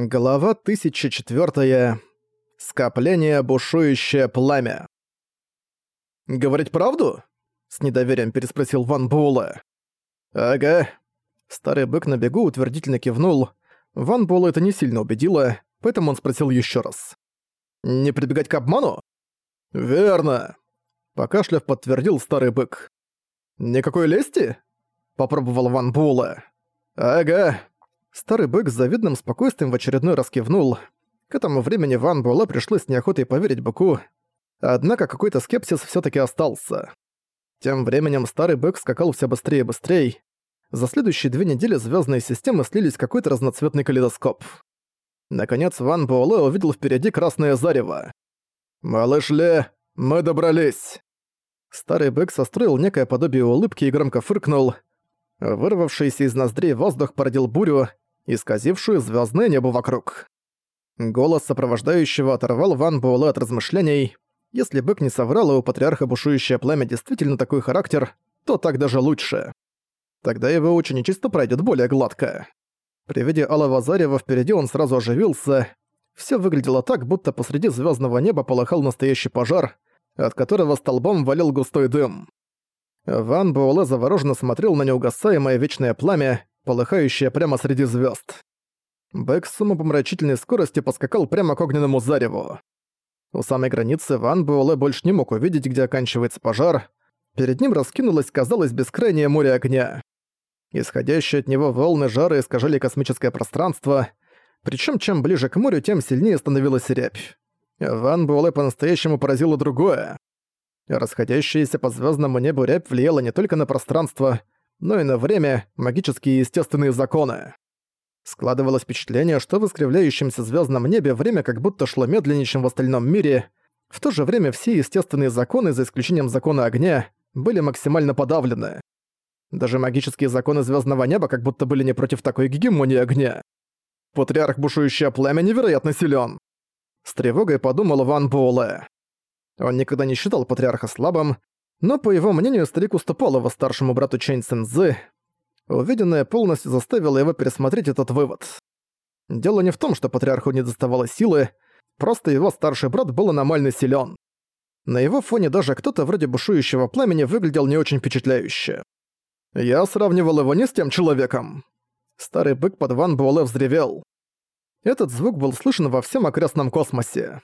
Глава 1004. Скопление бушующее пламя. «Говорить правду?» — с недоверием переспросил Ван Буэлэ. «Ага». Старый бык на бегу утвердительно кивнул. Ван Буэлэ это не сильно убедило, поэтому он спросил еще раз. «Не прибегать к обману?» «Верно», — покашляв подтвердил старый бык. «Никакой лести?» — попробовал Ван Буэлэ. «Ага», Старый бык с завидным спокойствием в очередной раз кивнул. К этому времени Ван Буэлэ пришлось неохотой поверить быку, однако какой-то скепсис все таки остался. Тем временем старый бык скакал все быстрее и быстрее. За следующие две недели звездные системы слились в какой-то разноцветный калейдоскоп. Наконец Ван Буэлэ увидел впереди красное зарево. «Малыш Ле, мы добрались!» Старый бык состроил некое подобие улыбки и громко фыркнул. Вырвавшийся из ноздрей воздух породил бурю, исказившую звездное небо вокруг. Голос сопровождающего оторвал Ван Буэлэ от размышлений. Если бык не соврал, и у патриарха бушующее пламя действительно такой характер, то так даже лучше. Тогда его ученичество пройдет более гладко. При виде алого зарева впереди он сразу оживился. Все выглядело так, будто посреди звездного неба полыхал настоящий пожар, от которого столбом валил густой дым. Ван Буэлэ завороженно смотрел на неугасаемое вечное пламя, полыхающее прямо среди звезд. Бэк с умопомрачительной скоростью поскакал прямо к огненному зареву. У самой границы Ван Буэлэ больше не мог увидеть, где оканчивается пожар. Перед ним раскинулось, казалось, бескрайнее море огня. Исходящие от него волны жара искажали космическое пространство, причем чем ближе к морю, тем сильнее становилась рябь. Ван Буэлэ по-настоящему поразило другое. Расходящаяся по звездному небу рябь влияла не только на пространство, но и на время, магические и естественные законы. Складывалось впечатление, что в искривляющемся звездном небе время как будто шло медленнее, чем в остальном мире. В то же время все естественные законы, за исключением закона огня, были максимально подавлены. Даже магические законы звездного неба как будто были не против такой гегемонии огня. Патриарх бушующее пламя невероятно силен. С тревогой подумал Ван Буэлэ. Он никогда не считал патриарха слабым, но, по его мнению, старик уступал его старшему брату Чэнь Цэнзы. Увиденное полностью заставило его пересмотреть этот вывод. Дело не в том, что патриарху не доставало силы, просто его старший брат был аномально силен. На его фоне даже кто-то вроде бушующего пламени выглядел не очень впечатляюще. Я сравнивал его не с тем человеком. Старый бык под Ван Буэлэ взревел. Этот звук был слышен во всем окрестном космосе.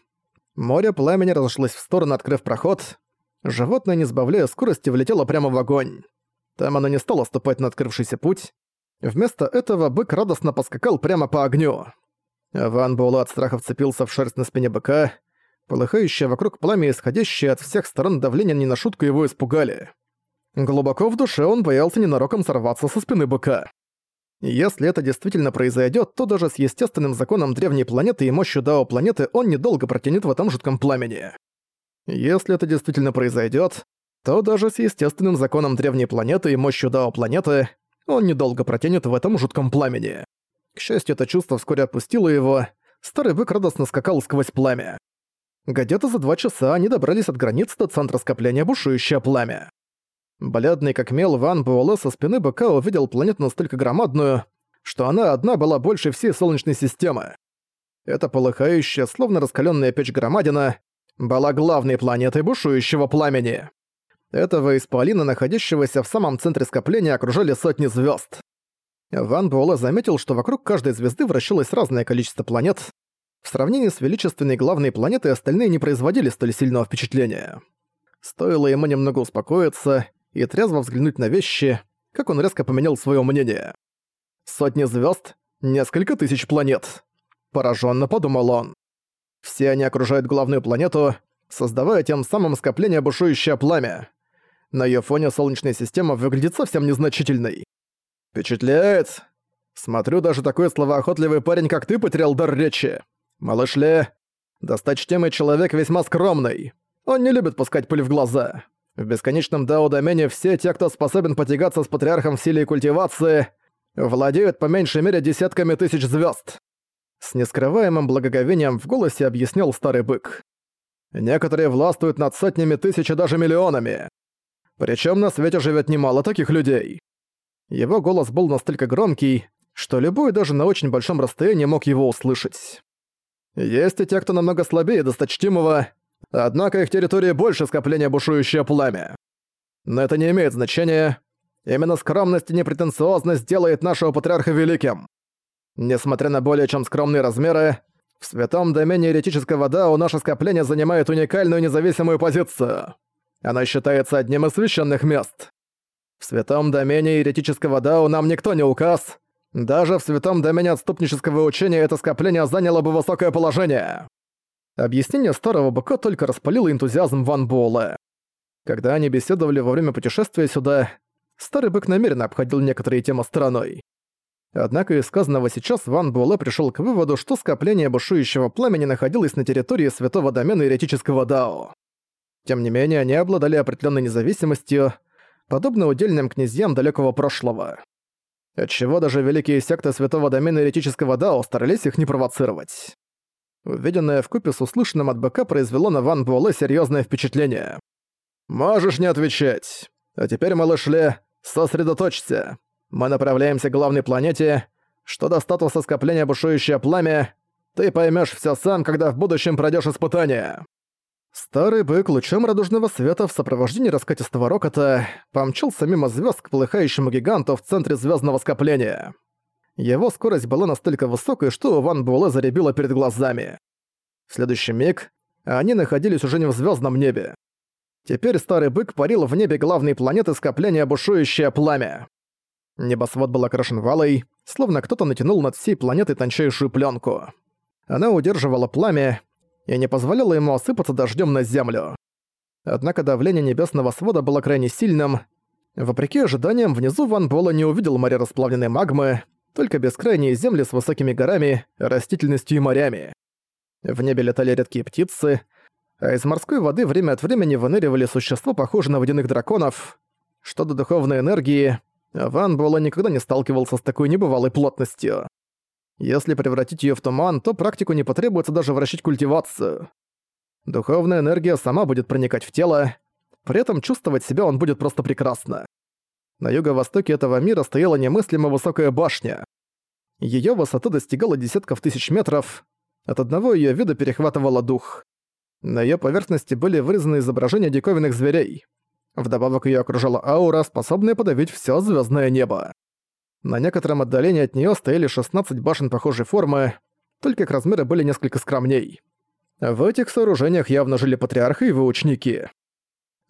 Море пламени разошлось в сторону, открыв проход. Животное, не сбавляя скорости, влетело прямо в огонь. Там оно не стало ступать на открывшийся путь. Вместо этого бык радостно поскакал прямо по огню. Ван Буэлэ от страха вцепился в шерсть на спине быка. Полыхающее вокруг пламя, исходящее от всех сторон давления не на шутку его испугали. Глубоко в душе он боялся ненароком сорваться со спины быка. Если это действительно произойдет, то даже с естественным законом древней планеты и мощью Дао планеты он недолго протянет в этом жутком пламени. Если это действительно произойдет, то даже с естественным законом древней планеты и мощью Дао планеты он недолго протянет в этом жутком пламени. К счастью, это чувство вскоре отпустило его, старый бык радостно скакал сквозь пламя. Где-то за два часа они добрались от границ до центра скопления бушующее пламя. Бледный как мел Ван Буэлэ со спины быка увидел планету настолько громадную, что она одна была больше всей Солнечной системы. Эта полыхающая, словно раскаленная печь громадина, была главной планетой бушующего пламени. Этого исполина, находящегося в самом центре скопления, окружали сотни звезд. Ван Буэлэ заметил, что вокруг каждой звезды вращалось разное количество планет. В сравнении с величественной главной планетой остальные не производили столь сильного впечатления. Стоило ему немного успокоиться, и трезво взглянуть на вещи, как он резко поменял свое мнение. Сотни звезд, несколько тысяч планет. Пораженно подумал он. Все они окружают главную планету, создавая тем самым скопление бушующее пламя. На ее фоне Солнечная система выглядит совсем незначительной. Впечатляет. Смотрю, даже такой словоохотливый парень, как ты, потерял дар речи. Малыш Ле, досточтимый человек весьма скромный. Он не любит пускать пыль в глаза. В бесконечном дао-домене все те, кто способен потягаться с патриархом в силе и культивации, владеют по меньшей мере десятками тысяч звезд. С нескрываемым благоговением в голосе объяснил старый бык. Некоторые властвуют над сотнями тысяч и даже миллионами. Причем на свете живет немало таких людей. Его голос был настолько громкий, что любой даже на очень большом расстоянии мог его услышать. Есть и те, кто намного слабее досточтимого, однако их территории больше скопления бушующее пламя. Но это не имеет значения. Именно скромность и непретенциозность делает нашего патриарха великим. Несмотря на более чем скромные размеры, в святом домене еретического Дао наше скопление занимает уникальную независимую позицию. Она считается одним из священных мест. В святом домене еретического Дао нам никто не указ. Даже в святом домене отступнического учения это скопление заняло бы высокое положение. Объяснение старого быка только распалило энтузиазм Ван Буэлэ. Когда они беседовали во время путешествия сюда, старый бык намеренно обходил некоторые темы стороной. Однако из сказанного сейчас Ван Буэлэ пришел к выводу, что скопление бушующего пламени находилось на территории святого домена еретического Дао. Тем не менее, они обладали определенной независимостью, подобно удельным князьям далекого прошлого. Отчего даже великие секты святого домена еретического Дао старались их не провоцировать. Увиденное вкупе с услышанным от БК произвело на Ван Буэлэ серьезное впечатление. «Можешь не отвечать. А теперь, малыш Ле, сосредоточься. Мы направляемся к главной планете. Что до статуса скопления бушующее пламя, ты поймешь все сам, когда в будущем пройдешь испытание». Старый бык лучом радужного света в сопровождении раскатистого рокота помчался мимо звезд к полыхающему гиганту в центре звездного скопления. Его скорость была настолько высокой, что Ван Буэлэ заребило перед глазами. В следующий миг они находились уже не в звездном небе. Теперь старый бык парил в небе главной планеты скопления бушующее пламя. Небосвод был окрашен валой, словно кто-то натянул над всей планетой тончайшую пленку. Она удерживала пламя и не позволяла ему осыпаться дождем на землю. Однако давление небесного свода было крайне сильным. Вопреки ожиданиям, внизу Ван Буэлла не увидел моря расплавленной магмы, только бескрайние земли с высокими горами, растительностью и морями. В небе летали редкие птицы, а из морской воды время от времени выныривали существа, похожие на водяных драконов. Что до духовной энергии, Ван Буэлэ никогда не сталкивался с такой небывалой плотностью. Если превратить её в туман, то практику не потребуется даже вращать культивацию. Духовная энергия сама будет проникать в тело, при этом чувствовать себя он будет просто прекрасно. На юго-востоке этого мира стояла немыслимо высокая башня. Её высота достигала десятков тысяч метров, от одного её вида перехватывало дух. На её поверхности были вырезаны изображения диковинных зверей. Вдобавок её окружала аура, способная подавить всё звёздное небо. На некотором отдалении от неё стояли 16 башен похожей формы, только их размеры были несколько скромней. В этих сооружениях явно жили патриархи и его ученики.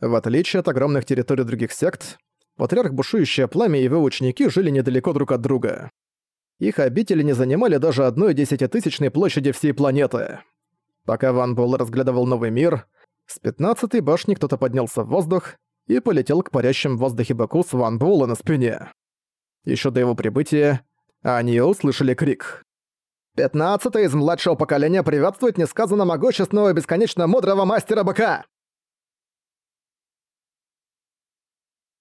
В отличие от огромных территорий других сект, патриарх Бушующее Пламя и его ученики жили недалеко друг от друга. Их обители не занимали даже одной десятитысячной площади всей планеты. Пока Ван Буэлл разглядывал новый мир, с пятнадцатой башни кто-то поднялся в воздух и полетел к парящим в воздухе Баку с Ван Буэлла на спине. Еще до его прибытия они услышали крик. «Пятнадцатый из младшего поколения приветствует несказанно могущественного и бесконечно мудрого мастера быка!»